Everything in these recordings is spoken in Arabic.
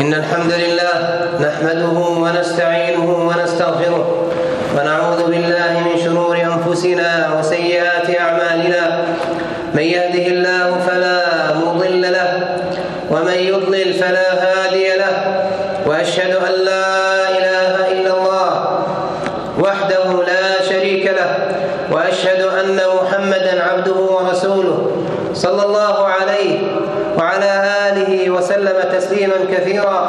إن الحمد لله نحمده ونستعينه ونستغفره ونعوذ بالله من شرور أنفسنا وسيئات أعمالنا. من الله فلا مضل له ومن يضلل فلا هادي له وأشهد أن لا إله إلا الله وحده لا شريك له وأشهد أن محمدا عبده ورسوله صلى الله عليه وعلى آله وسلم تسليما كثيرا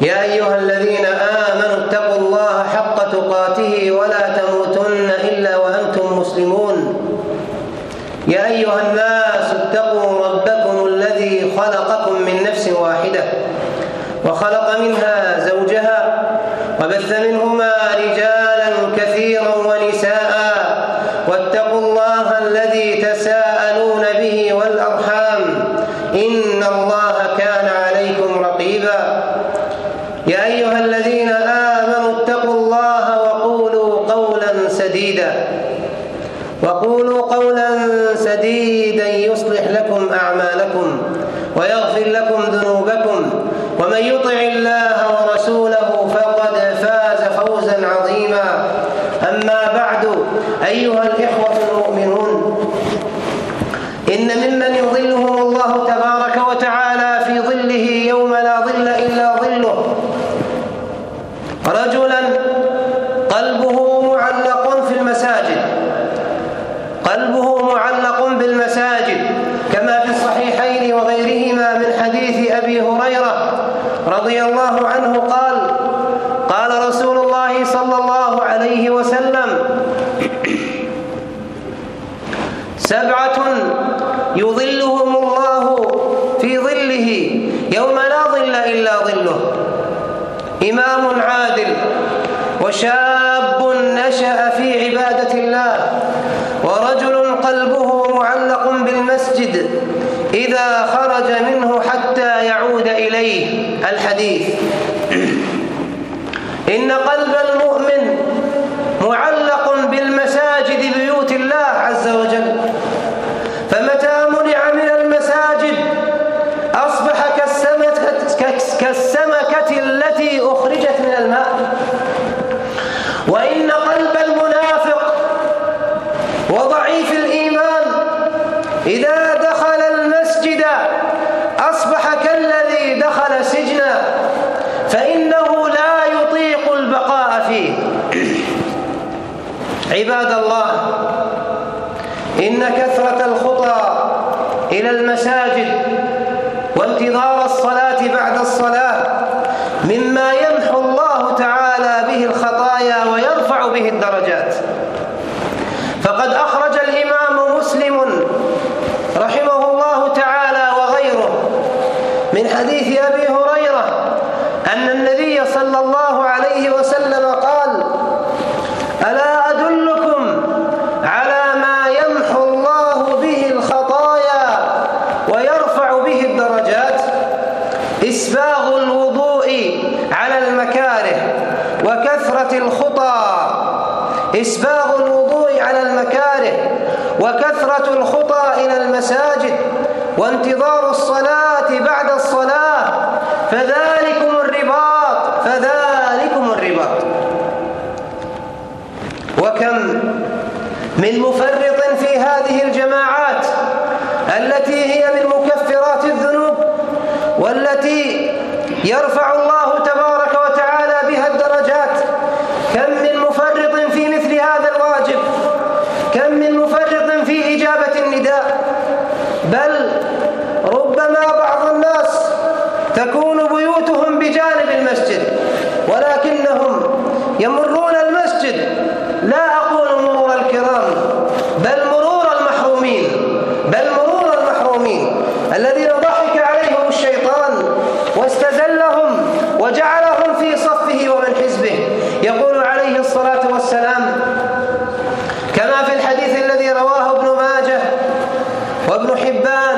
يا أيها الذين آمنوا اتقوا الله حق تقاته ولا تموتن إلا وأنتم مسلمون يا أيها الناس اتقوا ربكم الذي خلقكم من نفس واحدة وخلق منها زوجها وبث منهما رجالا كثيرا ونساء واتقوا الله الذي تساءلون أيها الإخوة المؤمنون إن ممن يظلهم الله تبارك وتعالى في ظله يوم لا ظل إلا ظله رجلا قلبه معلق في المساجد قلبه معلق بالمساجد كما في الصحيحين وغيرهما من حديث أبي هريرة رضي الله عنه قال قال رسول الله صلى الله عليه وسلم سبعة يظلهم الله في ظله يوم لا ظل إلا ظله إمام عادل وشاب نشأ في عبادة الله ورجل قلبه معلق بالمسجد إذا خرج منه حتى يعود إليه. الحديث إن قلب المؤمن معلق بالمساجد بيوت الله عز وجل فمتى منع من المساجد؟ أصبح كالسمكة, التي أخرجت من الماء وإن قلب المنافق وضعيف الإيمان إذا دخل المسجد أصبح كالذي دخل سجنا فإنه لا يطيق البقاء فيه عباد الله إن كثرة الخطى إلى المساجد وانتظار الصلاة بعد الصلاة مما يمحو الله تعالى به الخطايا ويرفع به الدرجات. فقد أخرج الإمام مسلم رحمه الله تعالى وغيره من حديث أبي هريرة أن النبي صلى الله عليه وسلم قال ألا أدلكم على ما يمحو الله به الخطايا ويرفع به الدرجات إسباغ الوضوء على المكاره الخطى إسباغ الوضوء على المكاره وكثرة الخطى إلى المساجد وانتظار الصلاة بعد الصلاة فذلكم الرباط فذلكم الرباط. وكم من مفرط في هذه الجماعات التي هي من مكفرات الذنوب والتي يرفع الله تبارك وتعالى بها الدرجات كم من مفرط في مثل هذا الواجب كم من مفرط في إجابة النداء بل ربما بعض الناس تكون بيوتهم بجانب المسجد ولكنهم يمرون المسجد لا أقول مرور الكرام بل مرور المحرومين بل مرور المحرومين الذين ضحك عليهم الشيطان واستزلهم وجعلهم في صفه ومن حزبه يقول عليه الصلاة والسلام كما في الحديث الذي رواه ابن ماجه وابن حبان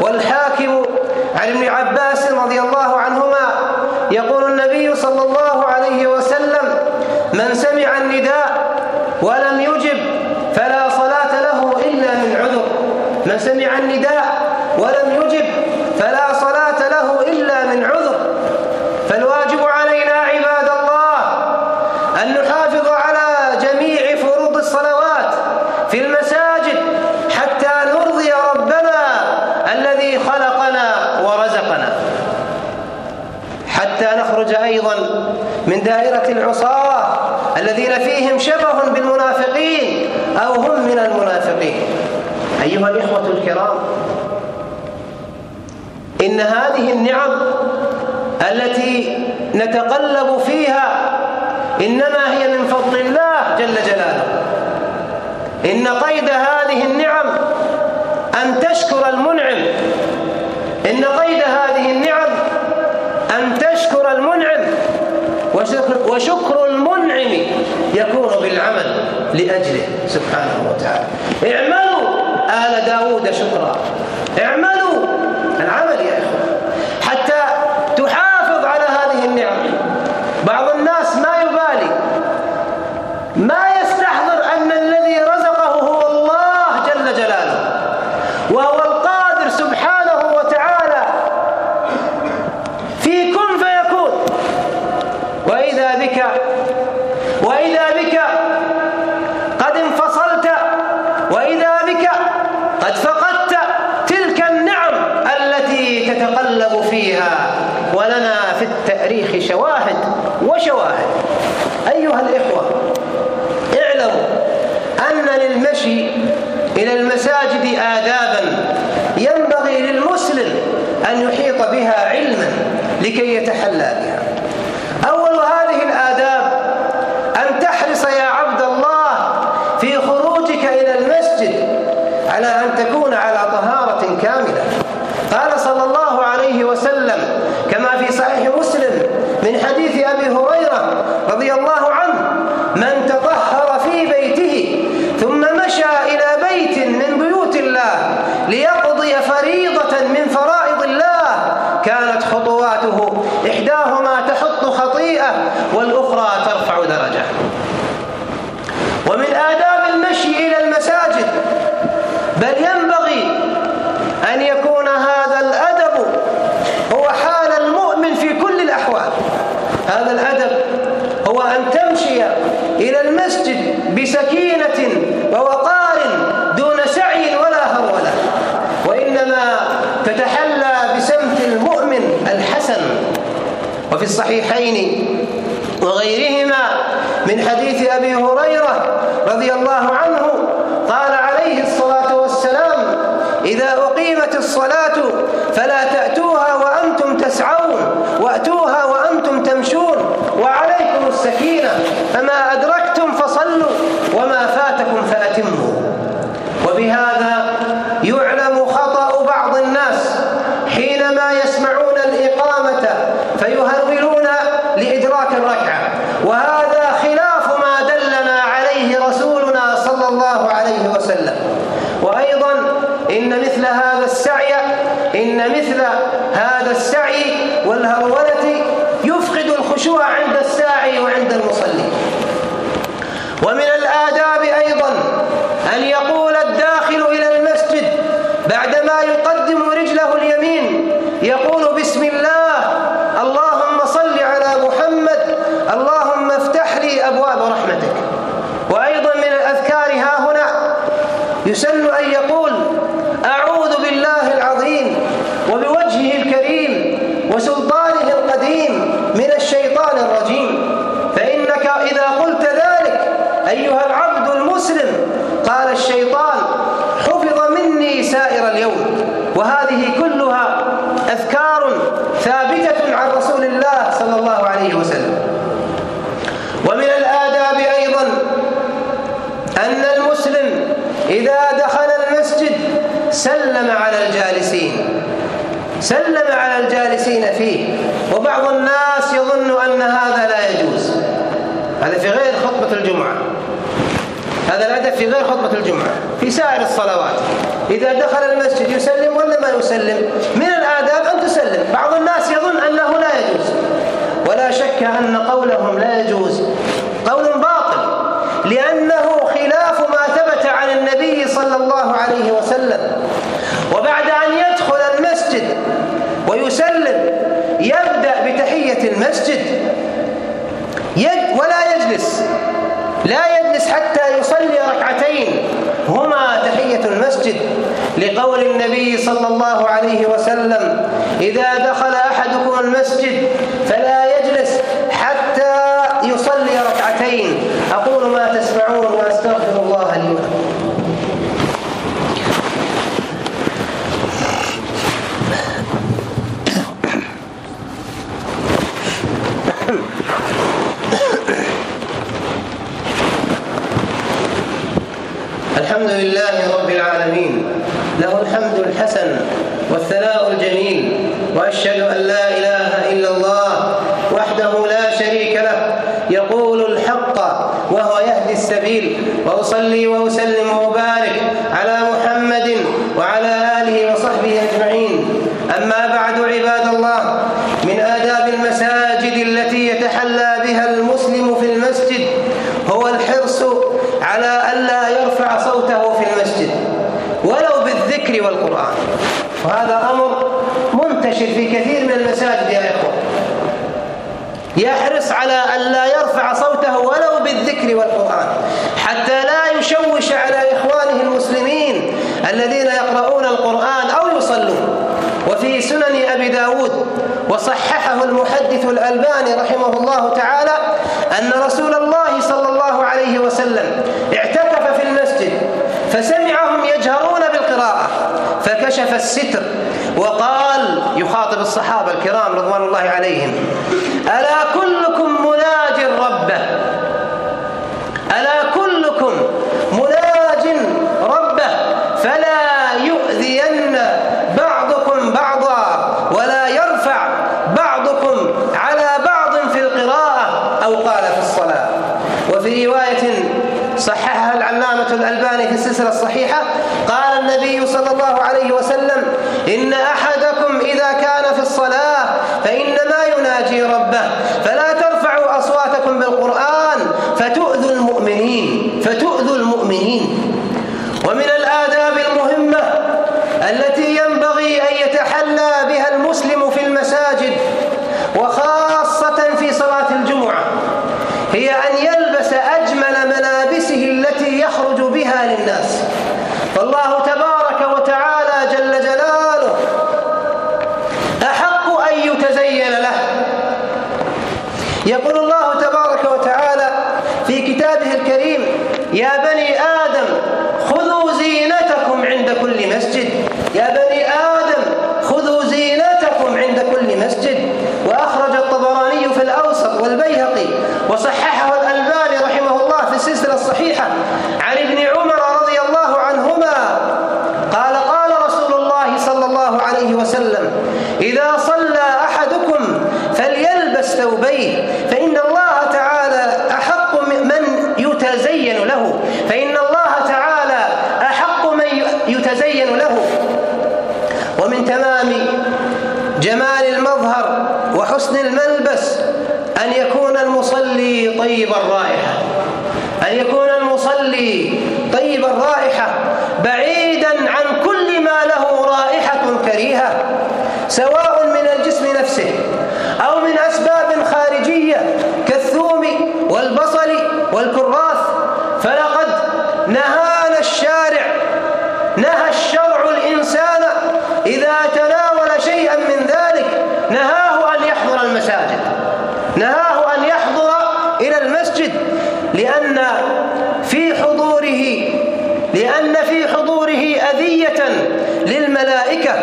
والحاكم عن ابن عباس رضي الله عنهما يقول النبي صلى الله عليه وسلم من النداء ولم يجب فلا صلاة له إلا من عذر. من سمع النداء ولم يجب فلا صلاة له إلا يخرج أيضا من دائرة العصاة الذين فيهم شبه بالمنافقين أو هم من المنافقين. أيها الإخوة الكرام إن هذه النعم التي نتقلب فيها إنما هي من فضل الله جل جلاله. إن قيد هذه النعم أن تشكر المنعم. إن قيد هذه النعم أن تشكر المنعم. وشكر, وشكر المنعم يكون بالعمل لأجله سبحانه وتعالى. اعملوا آل داود شكرا. اعملوا العمل يا إخوة حتى تحافظ على هذه النعم بعض الناس ما يبالي ما يستحضر أن الذي رزقه هو الله جل جلاله وهو القادر سبحانه وتعالى في كن فيكون وإذا بك وإذا بك قد انفصلت وإذا بك قد فقدت تلك النعم التي تتقلب فيها ولنا في التاريخ شواهد وشواهد. أيها الإخوة اعلموا أن للمشي إلى المساجد آدابا ينبغي للمسلم أن يحيط بها علما لكي يتحلى بها. أول هذه الآداب أن تحرص يا عبد الله في خروجك إلى المسجد على أن تكون على طهارة كاملة قال صلى الله عليه وسلم كما في صحيح مسلم من حديث أبي هريرة رضي الله عنه من تطهر في بيته ثم مشى إلى بيت من بيوت الله ليقضي فريضة من فرائض الله كانت خطواته إحداهما تحط خطيئة والأخرى ترفع درجة ومن آداب المشي إلى المساجد بل ينبغي أن يكون هذا الأدب هو حال المؤمن في كل الأحوال هذا الأدب هو أن تمشي إلى المسجد بسكينة ووقار دون سعي ولا هرولة وإنما تتحلى بسمت المؤمن الحسن. وفي الصحيحين وغيرهما من حديث أبي هريرة رضي الله عنه قال عليه الصلاة والسلام إذا أقيمت الصلاة فلا تأتوها وأنتم تسعون وأتوها الركعة وهذا خلاف ما دلنا عليه رسولنا صلى الله عليه وسلم وأيضا إن مثل هذا السعي إن مثل هذا السعي والهرولة يفقد الخشوع عند الساعي وعند المصلي ومن الآداب أيضا أن يقول الداخل إلى المسجد بعدما يقدم رجله اليمين يقول بسم الله اللهم صل على محمد اللهم افتح لي أبواب رحمتك وأيضا من الأذكار ها هنا يسن أن يقول أعوذ بالله العظيم وبوجهه الكريم وسلطانه القديم من الشيطان الرجيم فإنك إذا قلت ذلك أيها العبد المسلم قال الشيطان حفظ مني سائر اليوم وهذه كلها أذكار ثابتة عن رسول الله صلى الله عليه وسلم ومن الآداب أيضا أن المسلم إذا دخل المسجد سلم على الجالسين سلم على الجالسين فيه. وبعض الناس يظن أن هذا لا يجوز. هذا في غير خطبة الجمعة. هذا الأدب في غير خطبة الجمعة في سائر الصلوات. إذا دخل المسجد يسلم ولا ما يسلم؟ من الآداب أن تسلم. بعض الناس يظن أنه لا يجوز. ولا شك أن قولهم لا يجوز. قول باطل. لأنه خلاف ما ثبت عن النبي صلى الله عليه وسلم. تحية المسجد يد ولا يجلس لا يجلس حتى يصلي ركعتين هما تحية المسجد. لقول النبي صلى الله عليه وسلم إذا دخل أحدكم المسجد فلا يجلس حتى يصلي ركعتين. أقول ما تسمعون وأستغفر الله لي ولكم. المسجد هو الحرص على ألا يرفع صوته في المسجد ولو بالذكر والقرآن. وهذا أمر منتشر في كثير من المساجد يا إخوة. يحرص على ألا يرفع صوته ولو بالذكر والقرآن حتى لا يشوش على إخوانه المسلمين الذين يقرؤون القرآن أو يصلون. وفي سنن أبي داود وصححه المحدث الألباني رحمه الله تعالى أن رسول الله صلى الله عليه وسلم اعتكف في المسجد فسمعهم يجهرون بالقراءة فكشف الستر وقال يخاطب الصحابة الكرام رضوان الله عليهم ألا كلكم مناج ربه ألا كلكم مناج ربه فلا يؤذين بعضكم بعضا ولا يرفع بعضكم على بعض في القراءة أو قال في الصلاة وفي رواية صححها العلامة الألباني في السلسلة الصحيحة قال النبي صلى الله عليه وسلم إن أحدكم إذا كان في الصلاة فإنما يناجي ربه فلا ترفعوا أصواتكم بالقرآن فتؤذوا المؤمنين فتؤذوا المؤمنين ومن الآداب المهمة التي ينبغي أن يتحلى بها المسلم في المساجد وخاصة في صلاة الجمعة هي أن يلبس أجمل ملابسه التي يخرج بها للناس فالله تبارك وتعالى جل جلاله أحق أن يتزين له يقول الله تبارك وتعالى في كتابه الكريم يا بني آدم خذوا زينتكم عند كل مسجد يا بني آدم خذوا زينتكم عند كل مسجد وأخرج الطبراني في الأوسط والبيهقي وصححه الألباني رحمه الله في السلسلة الصحيحة عن ابن عمر رضي الله عنهما قال قال رسول الله صلى الله عليه وسلم إذا صلى أحدكم فليلبس ثوبيه فإن الله تعالى أحق من يتزين له فإن الله تعالى أحق من يتزين له ومن تمام جمال المظهر وحسن الملبس أن يكون المصلي طيب الرائحة أن يكون المصلي طيب الرائحة بعيدا عن كل ما له رائحة كريهة سواء من الجسم نفسه أو من أسباب خارجية كالثوم والبصل والكراث فلقد نهانا الشارع نهى الشرع الإنسان إذا تناول شيئا من ذلك نهاه أن يحضر المساجد نهاه أن يحضر إلى المسجد لأن في حضوره لأن في حضوره أذية للملائكة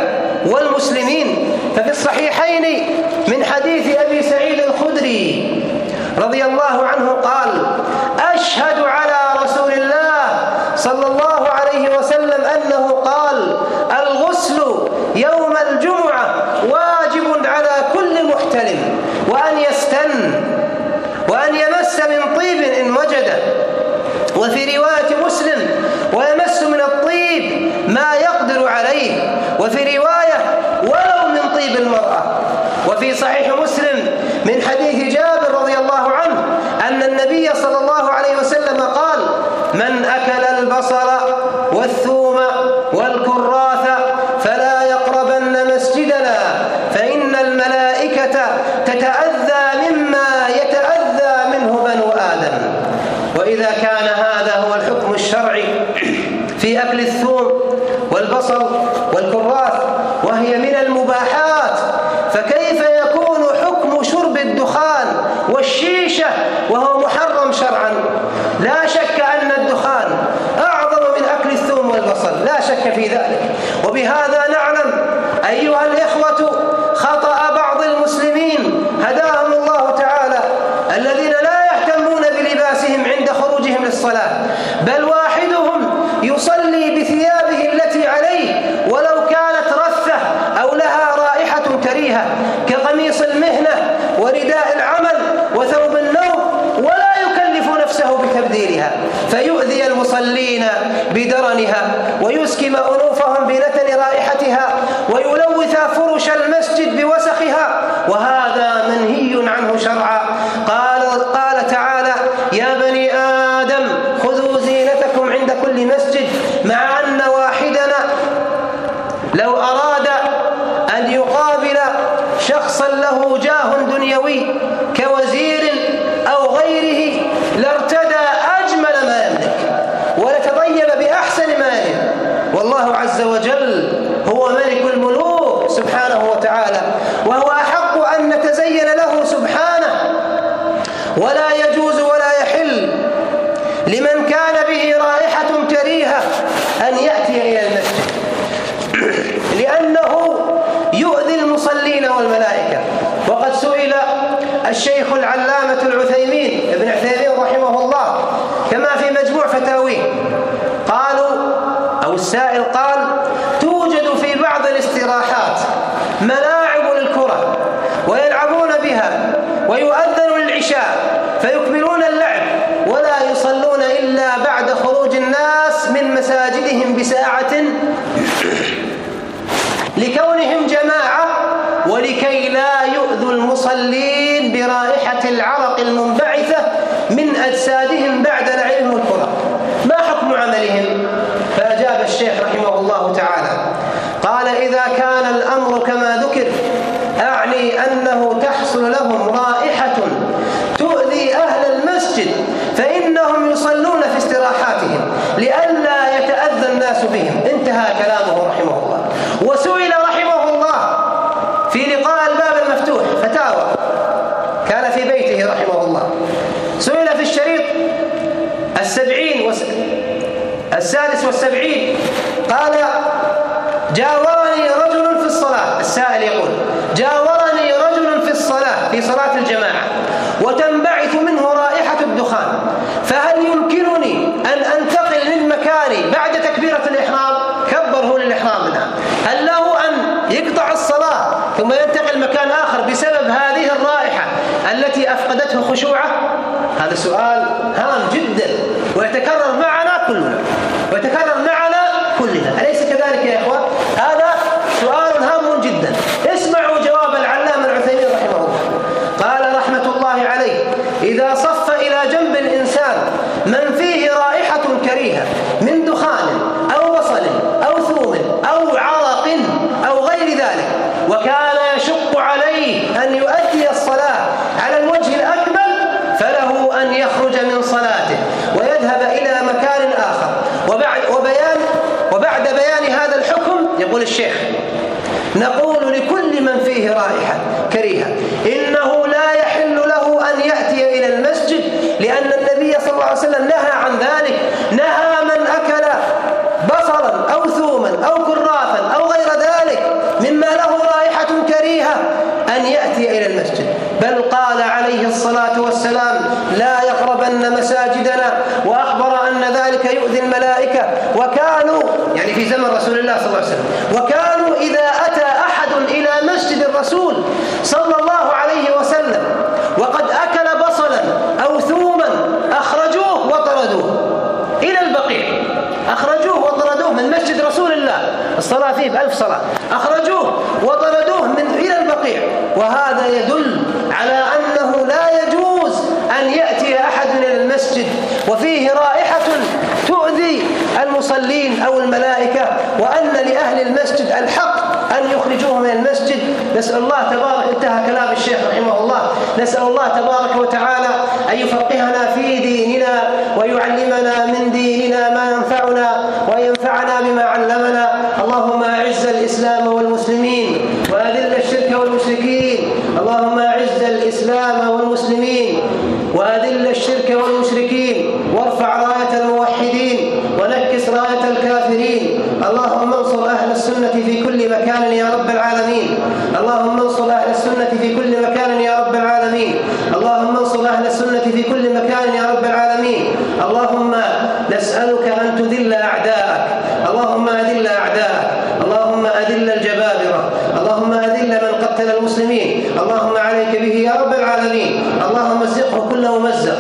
والمسلمين. ففي الصحيحين من حديث أبي سعيد الخدري رضي الله عنه قال أشهد على رسول الله صلى الله عليه وسلم أنه قال الغسل يوم الجمعة واجب على كل محتلم وأن يستن وأن يمس من طيب إن وجده وفي رواية مسلم ويمس من الطيب ما يقدر عليه وفي رواية ولو من طيب المرأة. وفي صحيح مسلم من حديث جابر رضي الله عنه أن النبي صلى الله عليه وسلم قال من أكل البصل والثوم والكراث فلا يقربن مسجدنا فإن الملائكة تتأذى مما يتأذى منه بنو آدم وإذا كان هذا هو الحكم الشرعي في أكل الثوم والبصل والكراث وهي من المباحات فكيف يكون حكم شرب الدخان والشيشة وهو محرم شرعا؟ لا شك أن الدخان أعظم من أكل الثوم والبصل لا شك في ذلك. وبهذا نعلم أيها الإخوة خطأ بعض المسلمين هداهم الله تعالى الذين لا يهتمون بلباسهم عند خروجهم للصلاة بل واحدهم يصلي بثيابه التي عليه ولو كانت رثة أو لها رائحة كريهة ورداء العمل وثوب النوم ولا يكلف نفسه بتبديلها فيؤذي المصلين بدرنها ويسكم أنوفهم بنتن رائحتها ويلوث فرش المسجد بوسخها وهذا منهي عنه شرعا قال قال تعالى يا بني آدم خذوا زينتكم عند كل مسجد مع أن واحدنا لو أراد أن يقابل شخصا له جاه دنيوي كوزير أو غيره لارتدى أجمل ما يملك ولتطيب بأحسن ماله والله عز وجل هو ملك الملوك سبحانه وتعالى وهو أحق أن نتزين له سبحانه ولا يجوز ولا يحل لمن كان به رائحة كريهة أن يأتي إلى المسجد لأنه يؤذي المصلين والملائكة وقد سئل الشيخ العلامة العثيمين ابن عثيمين رحمه الله كما في مجموع فتاويه قالوا أو السائل قال توجد في بعض الاستراحات ملاعب للكرة ويلعبون بها ويؤذن للعشاء فيكملون اللعب ولا يصلون إلا بعد خروج الناس من مساجدهم بساعة لكونهم جماعة ولكي لا يؤذوا المصلين برائحة المنبعثة من أجسادهم بعد لعبهم الكرة ما حكم عملهم؟ فأجاب الشيخ رحمه الله تعالى قال إذا كان الأمر كما ذكر أعني أنه تحصل لهم رائحة تؤذي أهل المسجد فإنهم يصلون في استراحاتهم لئلا يتأذى الناس بهم انتهى كلامه رحمه الله وسئل رحمه الله في لقاء الباب المفتوح فتاوى كان في بيته رحمه الله سئل في الشريط السبعين السادس والسبعين. قال جاورني رجل في الصلاة. السائل يقول جاورني رجل في الصلاة في صلاة الجماعة وتنبعث منه رائحة الدخان فهل يمكنني أن أنتقل من مكاني بعد تكبيرة الإحرام؟ كبر هو للإحرام منها هل له أن يقطع الصلاة ثم ينتقل مكان آخر بسبب هذه الرائحة التي أفقدته خشوعه؟ هذا سؤال هام جدا ويتكرر معنا كلنا. كذلك يا إخوان هذا سؤال هام جدا. اسمعوا جواب العلامة العثيمين رحمه الله. قال رحمة الله عليه إذا صف إلى جنب الإنسان من فيه رائحة كريهة من دخان أو بصل أو ثوم أو عرق أو غير ذلك وكان يشق عليه أن يؤدي الصلاة على الوجه الأكمل فله أن يخرج من صلاته ويذهب إلى مكان آخر وبعد, وبيان وبعد بيان هذا الحكم يقول الشيخ نقول لكل من فيه رائحة كريهة إنه لا يحل له أن يأتي إلى المسجد لأن النبي صلى الله عليه وسلم نهى عن ذلك نهى من أكل بصلا أو ثوما أو كرافا أو غير ذلك مما له رائحة كريهة أن يأتي إلى المسجد بل قال عليه الصلاة والسلام لا يقربن مساجدنا وأخبر أن ذلك يؤذي وكانوا يعني في زمن رسول الله صلى الله عليه وسلم وكانوا إذا أتى أحد إلى مسجد الرسول صلى الله عليه وسلم وقد أكل بصلا أو ثوما أخرجوه وطردوه إلى البقيع. أخرجوه وطردوه من مسجد رسول الله الصلاة فيه بألف صلاة. أخرجوه وطردوه من إلى البقيع. وهذا يدل على أنه لا يجوز أن يأتي أحد إلى المسجد. وفيه رائحة تؤذي المصلين أو الملائكة وأن لأهل المسجد الحق أن يخرجوه من المسجد. نسأل الله تبارك انتهى كلام الشيخ رحمه الله. نسأل الله تبارك وتعالى أن يفقهنا في ديننا ويعلمنا من ديننا ما ينفعنا وينفعنا بما علمنا اللهم أعز الإسلام والمسلمين وأذل الشرك والمشركين اللهم أعز الإسلام والمسلمين وأذل الشرك والمشركين وارفع راية الموحدين ونكس راية الكافرين اللهم انصر أهل السنة في كل مكان يا رب العالمين اللهم انصر أهل السنة في كل مكان يا رب العالمين اللهم انصر أهل السنة في كل مكان يا رب العالمين اللهم نسألك أن تذل أعداءك اللهم أذل أعداءك اللهم أذل الجبابرة اللهم أذل من قتل المسلمين اللهم عليك به يا رب العالمين. اللهم مزقه كل ممزق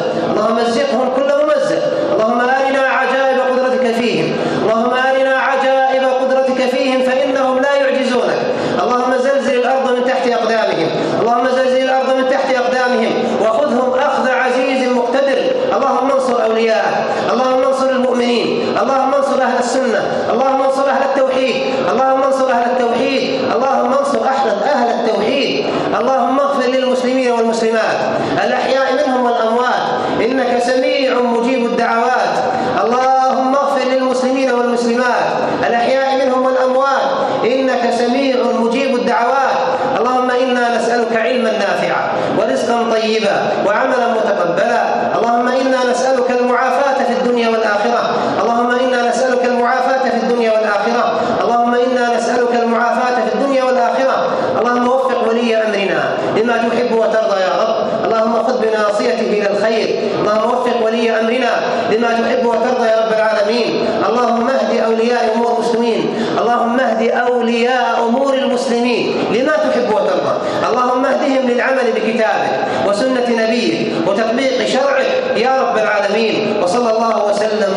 علما نافعا ورزقا طيبا وعملا متقبلا. اللهم إنا نسألك المعافاة في الدنيا والآخرة. اللهم إنا نسألك المعافاة في الدنيا والآخرة. اللهم إنا نسألك المعافاة في الدنيا والآخرة. اللهم وفق ولي أمرنا لما تحب وترضى يا رب. اللهم خذ بناصيته إلى الخير. اللهم وفق ولي أمرنا لما تحب وترضى يا رب العالمين. اللهم اهد أولياء أمور المسلمين. اللهم اهد أولياء امور المسلمين لما تحب وترضى اللهم اهدهم للعمل بكتابك وسنة نبيك وتطبيق شرعك يا رب العالمين وصلى الله وسلم